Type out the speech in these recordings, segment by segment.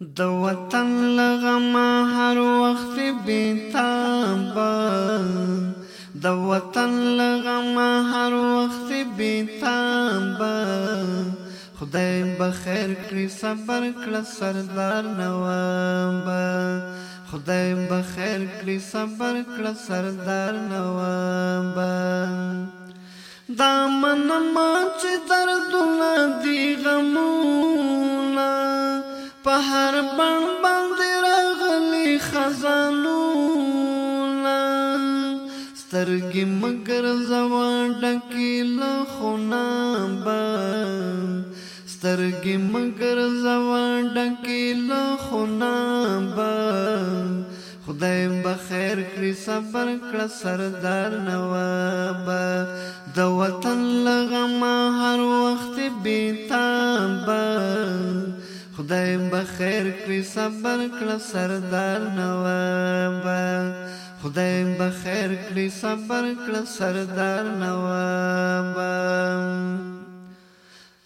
د وطن لغما هر وخت بیتابا د وطن لغما هر وخت بیتابا خدای بخیر کړی صبر کړه سردار نوابا خدای بخیر کړی صبر کړه سردار نوابا دا من ما چې دردونه دی غمو هر بڼ باندې راغلي خزانونه سترګې مګر زوا ډکې له خونه به سترګې مګر زوا ډکې له خونه به خدای به خیر کړی صبر کړه سردار نواب د وطن لغمه هر وخت بیتاب خدای به خیر کړی صبر کړه سردار نواب خدای به خیر کړی صبر کړه سردار نواب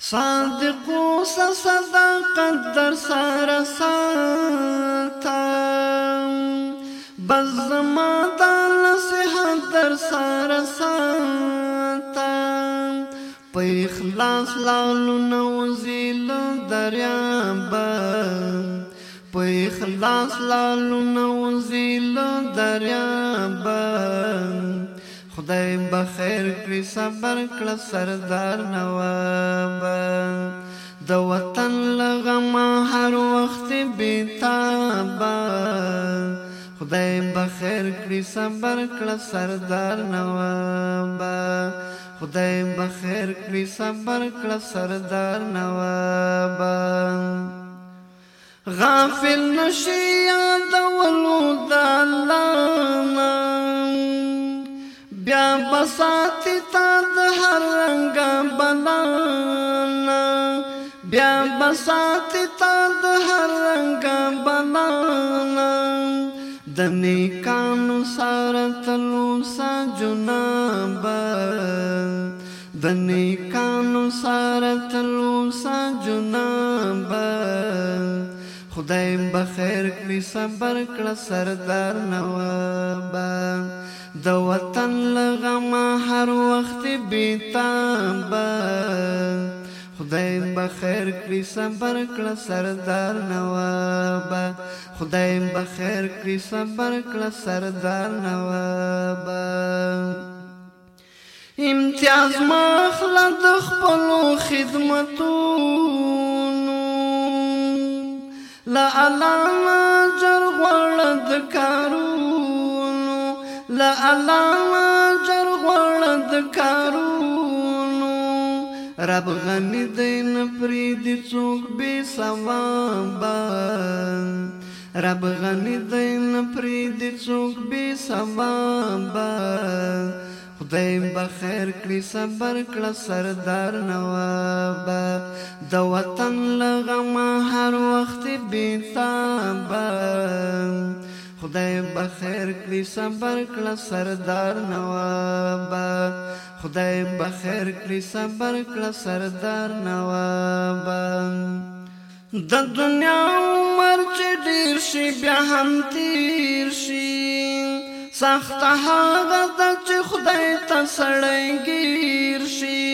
صادق او صداقت در سره ساتم بس زما د نصیحت در سره ساتم په اخلاص لالو نو دریابا په اخلاص لالو نو زیل دریابا خدای به خیر کړی صبر کړه سردار نواب د وطن لغم هر وخت بیتابا خدای به خیر کړی صبر کړه سردار نواب خدای بخیر کړی صبر کړه سردار نواب غافل نشي یاد ولو د الله بیا بساتی تا د هر رنگ بنانا بیا بساتی تا د هر رنگ بنانا دنی کانو سارت لوسا جنابا دنی کانو سارت لوسا جنابا خدای بخیر کړی صبر کړه سردار نواب د وطن لغه ما هر وخت بیتاب خدای بخیر کړی صبر کړه سردار نواب خدای بخیر کړی صبر کړه سردار نواب امتیاز مخله د خپلو خدمتونو لا الله جر غړ د کارونو لا الله جر غړ د کارونو رب غنی دین پریدی څوک به سوابا رب غنی دین پریدی څوک به سوابا خدای به خیر کړی صبر کړه سردار نواب د وطن لغه ما هر وخت بیتاب خدای به خیر کړی صبر کړه سردار نواب خدای به خیر کړی صبر کړه سردار نواب د دنیا عمر چې ډیر شي بیا هم تیر شي سخت هغه د چې خدای ته سړی گیر شي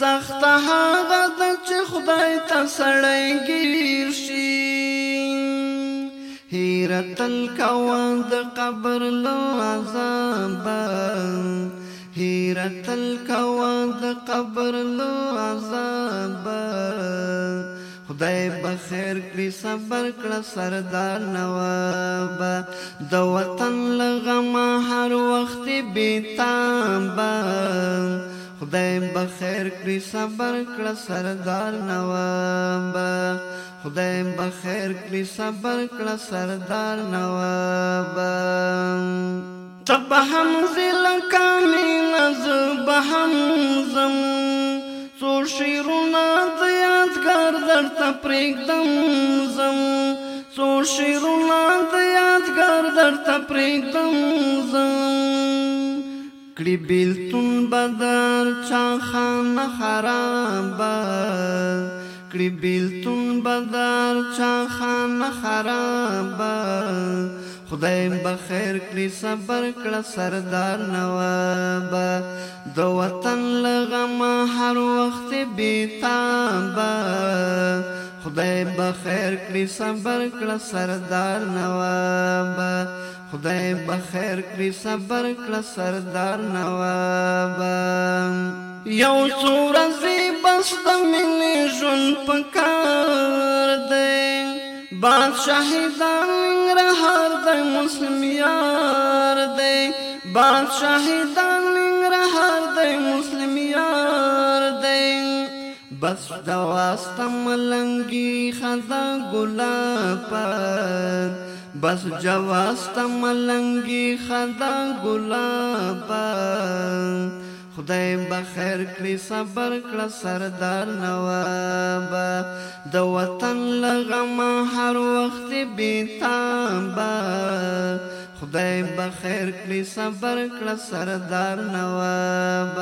سخت هغه د چې خدای ته سړی گیر تل کوا د قبر له عذاب هیره تل کوا د قبر له عذاب خدای بخیر کړی صبر کړه سردار نواب د وطن لغمه هر وخت بیتاب خدای بخیر کړی صبر کړه سردار نواب خدای بخیر کړی صبر کړه سردار نواب تبهم زل کامی نزبهم زم څو شیرونه د یادګار درته پرېږدم زم څو شیرونه د یادګار درته پرېږدم کړي بیلتون بدر چا خان خراب کړي بیلتون بدر چا خان خراب خدای به خیر کړي صبر کړه سردار نواب د وطن لغم هر وخت بیتاب خدای به خیر کړی صبر کړه سردار نواب خدای به خیر کړی صبر کړه سردار نواب یو څور زی بس د مینې ژوند پکار دی بادشاہی دنګ رهار د مسلم یار دی بادشاہی دنګ رهار د مسلم یار بس دواستم لنگی خدا گلابان بس جواستم لنگی خدا گلابان خدای بخیر کړی صبر کړه سردار نواب د وطن لغم هر وخت بیتابه خدای به خیر کړی صبر کړه سردار نواب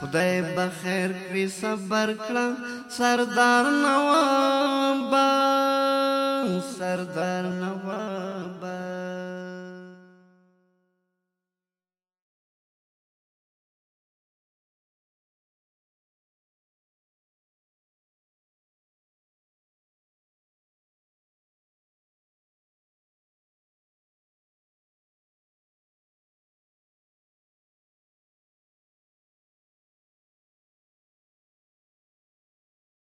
خدای به خیر کړی صبر کړه سردار نواب سردار نواب